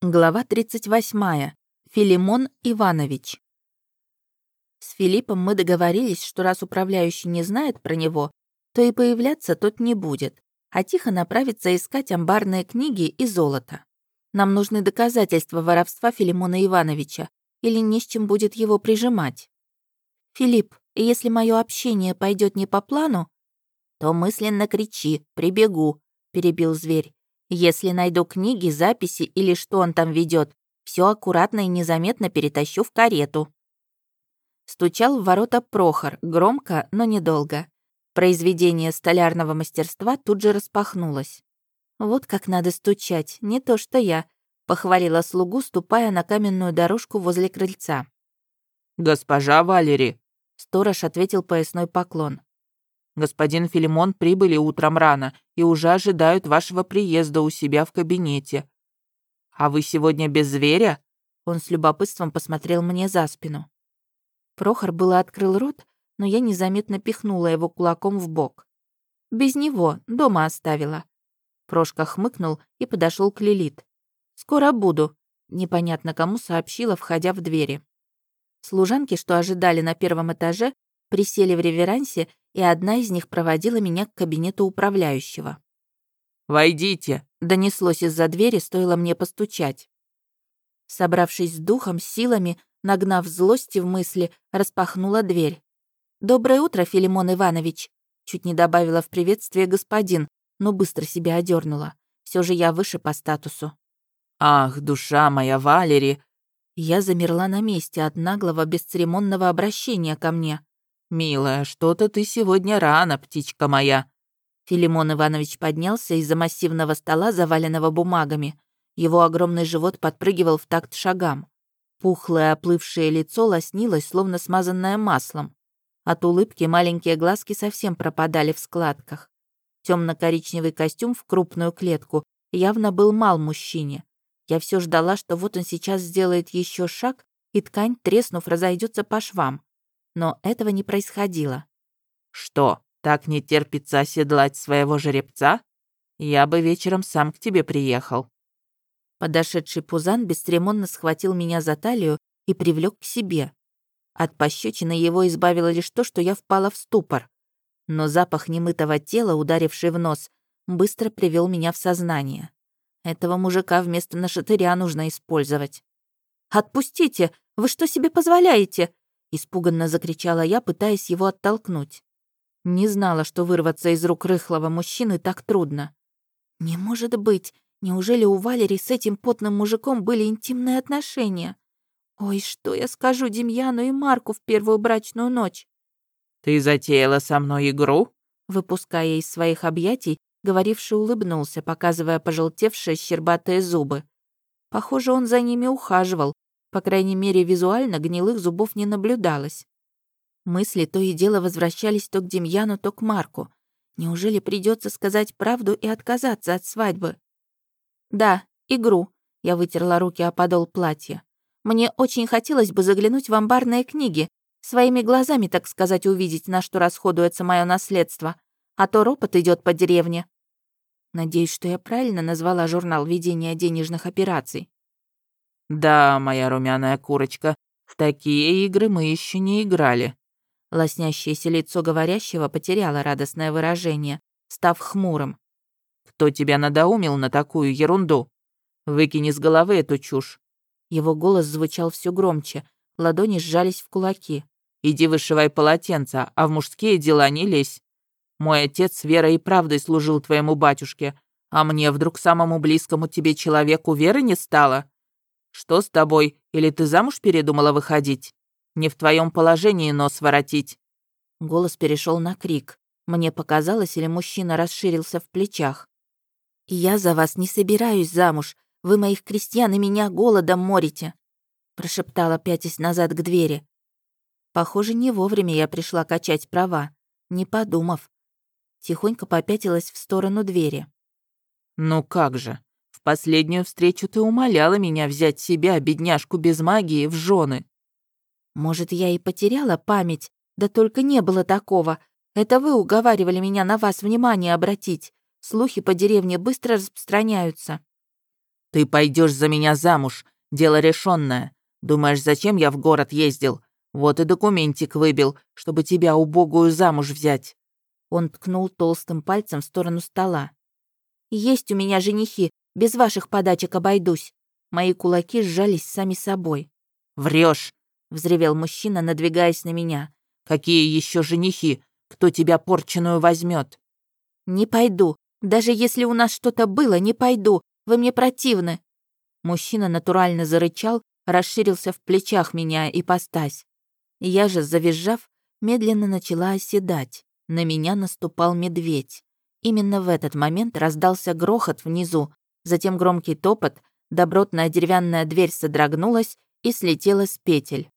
Глава 38. Филимон Иванович. С Филиппом мы договорились, что раз управляющий не знает про него, то и появляться тот не будет, а тихо направится искать амбарные книги и золото. Нам нужны доказательства воровства Филимона Ивановича, или не с чем будет его прижимать. «Филипп, если мое общение пойдет не по плану, то мысленно кричи, прибегу», — перебил зверь. Если найду книги, записи или что он там ведет, все аккуратно и незаметно перетащу в карету. Стучал в ворота Прохор, громко, но недолго. Произведение столярного мастерства тут же распахнулось. «Вот как надо стучать, не то что я», — похвалила слугу, ступая на каменную дорожку возле крыльца. «Госпожа Валери», — сторож ответил поясной поклон. Господин Филимон прибыли утром рано и уже ожидают вашего приезда у себя в кабинете. А вы сегодня без зверя?» Он с любопытством посмотрел мне за спину. Прохор было открыл рот, но я незаметно пихнула его кулаком в бок. «Без него, дома оставила». Прошка хмыкнул и подошел к Лилит. «Скоро буду», — непонятно кому сообщила, входя в двери. Служанки, что ожидали на первом этаже, присели в реверансе и одна из них проводила меня к кабинету управляющего. «Войдите!» — донеслось из-за двери, стоило мне постучать. Собравшись с духом, силами, нагнав злости в мысли, распахнула дверь. «Доброе утро, Филимон Иванович!» Чуть не добавила в приветствие господин, но быстро себя одернула. Все же я выше по статусу. «Ах, душа моя, Валери!» Я замерла на месте от наглого, бесцеремонного обращения ко мне. «Милая, что-то ты сегодня рано, птичка моя». Филимон Иванович поднялся из-за массивного стола, заваленного бумагами. Его огромный живот подпрыгивал в такт шагам. Пухлое оплывшее лицо лоснилось, словно смазанное маслом. От улыбки маленькие глазки совсем пропадали в складках. Темно-коричневый костюм в крупную клетку явно был мал мужчине. Я все ждала, что вот он сейчас сделает еще шаг, и ткань, треснув, разойдется по швам но этого не происходило. «Что, так не терпится оседлать своего жеребца? Я бы вечером сам к тебе приехал». Подошедший Пузан бесцеремонно схватил меня за талию и привлек к себе. От пощечины его избавило лишь то, что я впала в ступор. Но запах немытого тела, ударивший в нос, быстро привел меня в сознание. Этого мужика вместо нашатыря нужно использовать. «Отпустите! Вы что себе позволяете?» Испуганно закричала я, пытаясь его оттолкнуть. Не знала, что вырваться из рук рыхлого мужчины так трудно. Не может быть, неужели у Валери с этим потным мужиком были интимные отношения? Ой, что я скажу Демьяну и Марку в первую брачную ночь? «Ты затеяла со мной игру?» Выпуская из своих объятий, говоривший улыбнулся, показывая пожелтевшие щербатые зубы. Похоже, он за ними ухаживал, по крайней мере, визуально гнилых зубов не наблюдалось. Мысли то и дело возвращались то к Демьяну, то к Марку. Неужели придется сказать правду и отказаться от свадьбы? «Да, игру», — я вытерла руки о подол платья. «Мне очень хотелось бы заглянуть в амбарные книги, своими глазами, так сказать, увидеть, на что расходуется мое наследство, а то ропот идет по деревне». Надеюсь, что я правильно назвала журнал ведения денежных операций. «Да, моя румяная курочка, в такие игры мы еще не играли». Лоснящееся лицо говорящего потеряло радостное выражение, став хмурым. «Кто тебя надоумил на такую ерунду? Выкини с головы эту чушь». Его голос звучал все громче, ладони сжались в кулаки. «Иди вышивай полотенца, а в мужские дела не лезь. Мой отец верой и правдой служил твоему батюшке, а мне вдруг самому близкому тебе человеку веры не стало? Что с тобой? Или ты замуж передумала выходить? Не в твоем положении нос воротить». Голос перешел на крик. Мне показалось, или мужчина расширился в плечах. «Я за вас не собираюсь замуж. Вы моих крестьян и меня голодом морите», прошептала, пятясь назад к двери. Похоже, не вовремя я пришла качать права, не подумав. Тихонько попятилась в сторону двери. «Ну как же, последнюю встречу ты умоляла меня взять себя, бедняжку без магии, в жены. Может, я и потеряла память, да только не было такого. Это вы уговаривали меня на вас внимание обратить. Слухи по деревне быстро распространяются. Ты пойдешь за меня замуж. Дело решенное. Думаешь, зачем я в город ездил? Вот и документик выбил, чтобы тебя убогую замуж взять». Он ткнул толстым пальцем в сторону стола. «Есть у меня женихи, без ваших подачек обойдусь». Мои кулаки сжались сами собой. Врешь, взревел мужчина, надвигаясь на меня. «Какие еще женихи? Кто тебя порченую возьмет? «Не пойду. Даже если у нас что-то было, не пойду. Вы мне противны». Мужчина натурально зарычал, расширился в плечах меня и постась. Я же, завизжав, медленно начала оседать. На меня наступал медведь. Именно в этот момент раздался грохот внизу, затем громкий топот, добротная деревянная дверь содрогнулась и слетела с петель.